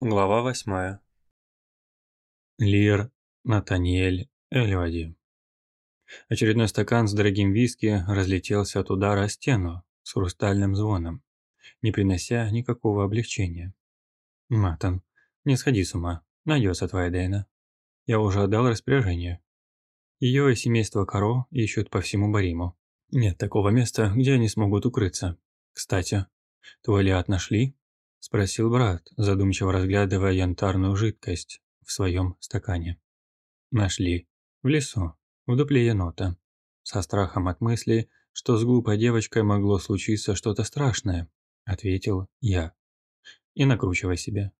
Глава восьмая. Лир Натаниэль Эльвади. Очередной стакан с дорогим виски разлетелся от удара о стену с хрустальным звоном, не принося никакого облегчения. «Матан, не сходи с ума, найдется твоя Дэйна. Я уже отдал распоряжение. Ее и семейство Каро ищут по всему Бариму. Нет такого места, где они смогут укрыться. Кстати, твой Лиат нашли?» – спросил брат, задумчиво разглядывая янтарную жидкость в своем стакане. Нашли. В лесу, в дупле енота. Со страхом от мысли, что с глупой девочкой могло случиться что-то страшное, ответил я. И накручивай себя.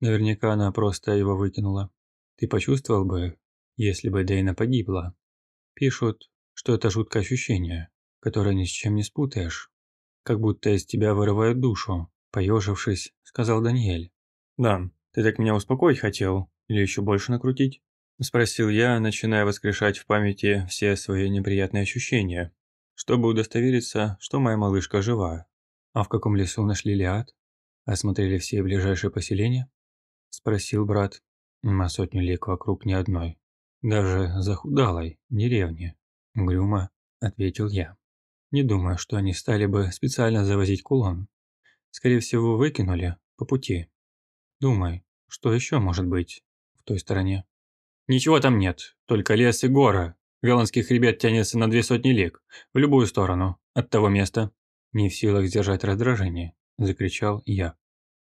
Наверняка она просто его выкинула. Ты почувствовал бы, если бы Дейна погибла. Пишут, что это жуткое ощущение, которое ни с чем не спутаешь. Как будто из тебя вырывают душу, Поежившись, сказал Даниэль. «Да, ты так меня успокоить хотел? Или еще больше накрутить?» Спросил я, начиная воскрешать в памяти все свои неприятные ощущения, чтобы удостовериться, что моя малышка жива. «А в каком лесу нашли Лиад? Осмотрели все ближайшие поселения?» Спросил брат. На сотню лик вокруг ни одной. Даже захудалой деревни. Грюмо, ответил я. Не думаю, что они стали бы специально завозить кулон. Скорее всего, выкинули по пути. Думай, что еще может быть в той стороне? Ничего там нет, только лес и гора. Веланский хребет тянется на две сотни лиг, в любую сторону, от того места. Не в силах сдержать раздражение, закричал я.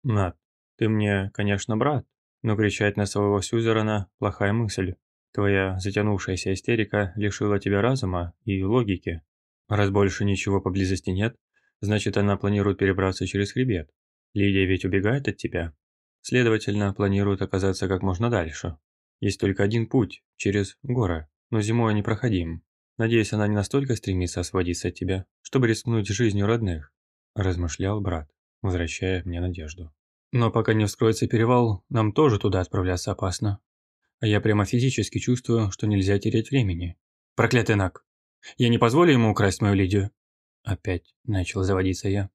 Над, ты мне, конечно, брат, но кричать на своего сюзерена – плохая мысль. Твоя затянувшаяся истерика лишила тебя разума и логики. Раз больше ничего поблизости нет, Значит, она планирует перебраться через хребет. Лидия ведь убегает от тебя. Следовательно, планирует оказаться как можно дальше. Есть только один путь, через горы, но зимой они проходим. Надеюсь, она не настолько стремится освободиться от тебя, чтобы рискнуть жизнью родных», – размышлял брат, возвращая мне надежду. «Но пока не вскроется перевал, нам тоже туда отправляться опасно. А я прямо физически чувствую, что нельзя терять времени. Проклятый Нак! Я не позволю ему украсть мою Лидию. Опять начал заводиться я.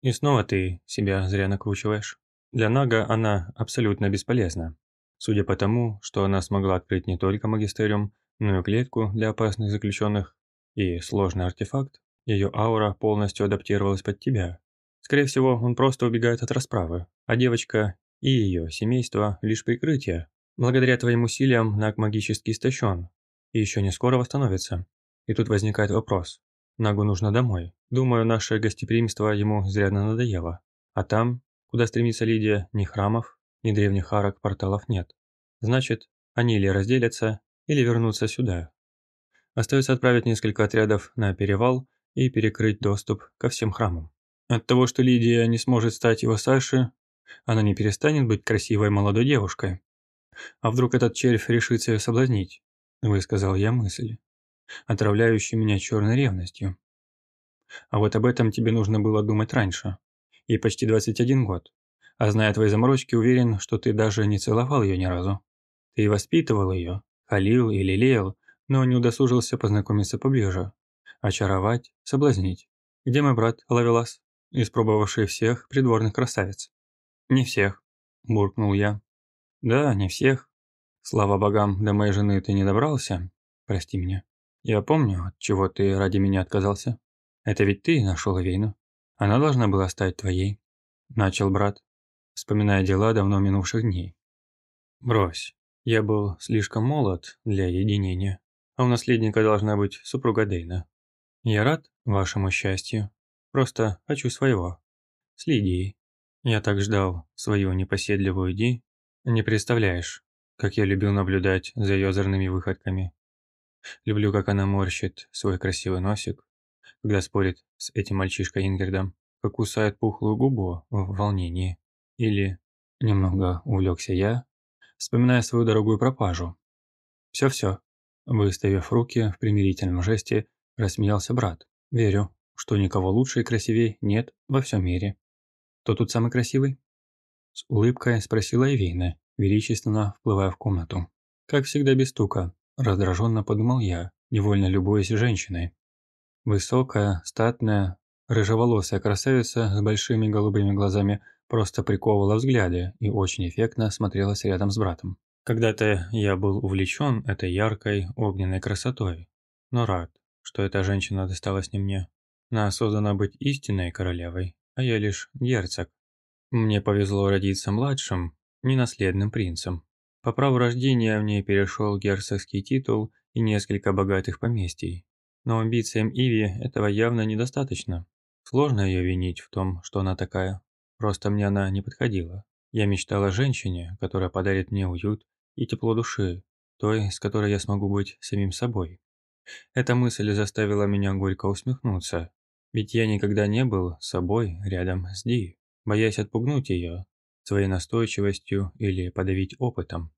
И снова ты себя зря накручиваешь. Для Нага она абсолютно бесполезна. Судя по тому, что она смогла открыть не только магистериум, но и клетку для опасных заключенных, и сложный артефакт, ее аура полностью адаптировалась под тебя. Скорее всего, он просто убегает от расправы, а девочка и ее семейство – лишь прикрытие. Благодаря твоим усилиям Наг магически истощен, и еще не скоро восстановится. И тут возникает вопрос, Нагу нужно домой. Думаю, наше гостеприимство ему изрядно надоело. А там, куда стремится Лидия, ни храмов, ни древних арок порталов нет. Значит, они или разделятся, или вернутся сюда. Остается отправить несколько отрядов на перевал и перекрыть доступ ко всем храмам. От того, что Лидия не сможет стать его Саши, она не перестанет быть красивой молодой девушкой. А вдруг этот червь решится ее соблазнить? Высказал я мысль отравляющий меня черной ревностью. А вот об этом тебе нужно было думать раньше. Ей почти 21 год. А зная твои заморочки, уверен, что ты даже не целовал ее ни разу. Ты воспитывал ее, халил и лелеял, но не удосужился познакомиться поближе. Очаровать, соблазнить. Где мой брат, Лавелас, испробовавший всех придворных красавиц? Не всех, буркнул я. Да, не всех. Слава богам, до моей жены ты не добрался. Прости меня. «Я помню, от чего ты ради меня отказался. Это ведь ты нашел Эвейну. Она должна была стать твоей», – начал брат, вспоминая дела давно минувших дней. «Брось, я был слишком молод для единения, а у наследника должна быть супруга Дейна. Я рад вашему счастью, просто хочу своего. С Лидией. Я так ждал свою непоседливую Ди. Не представляешь, как я любил наблюдать за ее озорными выходками. Люблю, как она морщит свой красивый носик, когда спорит с этим мальчишкой Ингердом, как кусает пухлую губу в волнении. Или немного увлекся я, вспоминая свою дорогую пропажу. Все-все. Выставив руки в примирительном жесте, рассмеялся брат. Верю, что никого лучше и красивее нет во всем мире. Кто тут самый красивый? С улыбкой спросила Эвейна, величественно вплывая в комнату. Как всегда без стука, Раздраженно подумал я, невольно любуясь женщиной. Высокая, статная, рыжеволосая красавица с большими голубыми глазами просто приковывала взгляды и очень эффектно смотрелась рядом с братом. Когда-то я был увлечен этой яркой, огненной красотой, но рад, что эта женщина досталась не мне. Она создана быть истинной королевой, а я лишь герцог. Мне повезло родиться младшим, ненаследным принцем. По праву рождения мне перешел герцогский титул и несколько богатых поместий. Но амбициям Иви этого явно недостаточно. Сложно ее винить в том, что она такая. Просто мне она не подходила. Я мечтала о женщине, которая подарит мне уют и тепло души, той, с которой я смогу быть самим собой. Эта мысль заставила меня горько усмехнуться, ведь я никогда не был собой рядом с Ди, боясь отпугнуть ее, своей настойчивостью или подавить опытом.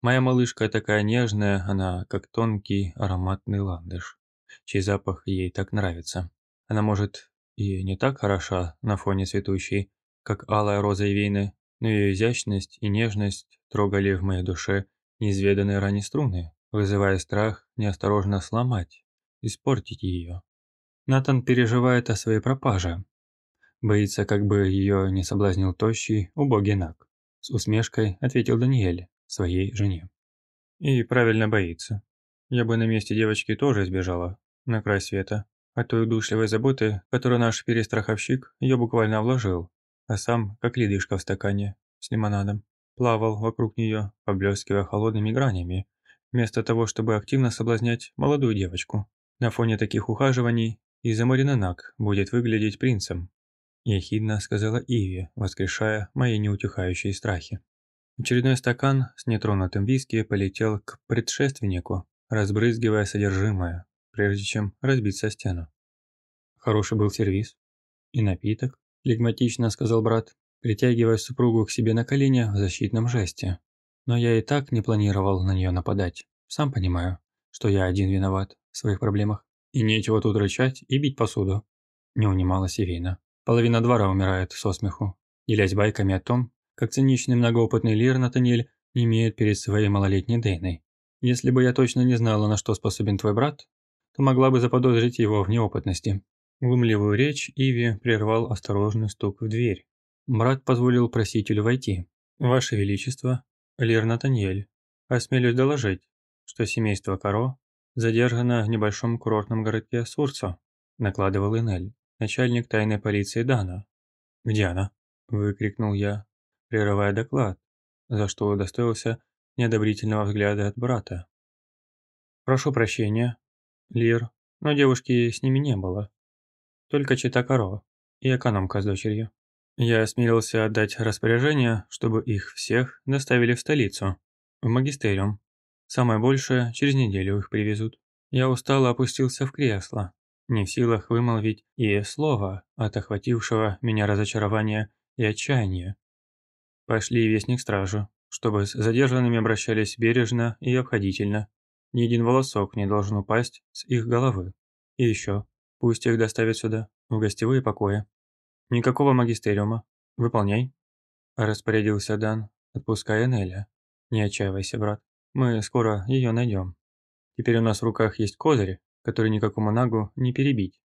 Моя малышка такая нежная, она как тонкий ароматный ландыш, чей запах ей так нравится. Она может и не так хороша на фоне цветущей, как алая роза Ивейны, но ее изящность и нежность трогали в моей душе неизведанные ранее струны, вызывая страх неосторожно сломать, испортить ее. Натан переживает о своей пропаже, Боится, как бы ее не соблазнил тощий, убогий наг. С усмешкой ответил Даниэль своей жене. И правильно боится. Я бы на месте девочки тоже сбежала, на край света, от той удушливой заботы, которую наш перестраховщик ее буквально вложил, а сам, как ледышка в стакане, с лимонадом, плавал вокруг нее, поблескивая холодными гранями, вместо того, чтобы активно соблазнять молодую девочку. На фоне таких ухаживаний и заморенный наг будет выглядеть принцем, ехидно сказала Иви, воскрешая мои неутихающие страхи. Очередной стакан с нетронутым виски полетел к предшественнику, разбрызгивая содержимое, прежде чем разбиться о стену. Хороший был сервис. И напиток, флегматично сказал брат, притягивая супругу к себе на колени в защитном жесте. Но я и так не планировал на нее нападать. Сам понимаю, что я один виноват в своих проблемах. И нечего тут рычать и бить посуду. Не унималась Ирина. Половина двора умирает со смеху, делясь байками о том, как циничный многоопытный Лир Натаниэль не имеет перед своей малолетней Дейной. Если бы я точно не знала, на что способен твой брат, то могла бы заподозрить его в неопытности. Глумливую речь Иви прервал осторожный стук в дверь. Брат позволил просителю войти. «Ваше Величество, Лир Натаниэль, осмелюсь доложить, что семейство Каро задержано в небольшом курортном городке Сурцо», накладывал Инель начальник тайной полиции Дана. «Где она?» – выкрикнул я, прерывая доклад, за что удостоился неодобрительного взгляда от брата. «Прошу прощения, Лир, но девушки с ними не было. Только Читакаро и экономка с дочерью. Я осмелился отдать распоряжение, чтобы их всех доставили в столицу, в магистериум. Самое большее, через неделю их привезут. Я устало опустился в кресло, не в силах вымолвить и слова от охватившего меня разочарования и отчаяния. Пошли вестник стражу, чтобы с задержанными обращались бережно и обходительно. Ни один волосок не должен упасть с их головы. И еще, пусть их доставят сюда, в гостевые покои. Никакого магистериума. Выполняй. Распорядился Дан, отпуская Неля. Не отчаивайся, брат. Мы скоро ее найдем. Теперь у нас в руках есть козырь, который никакому нагу не перебить.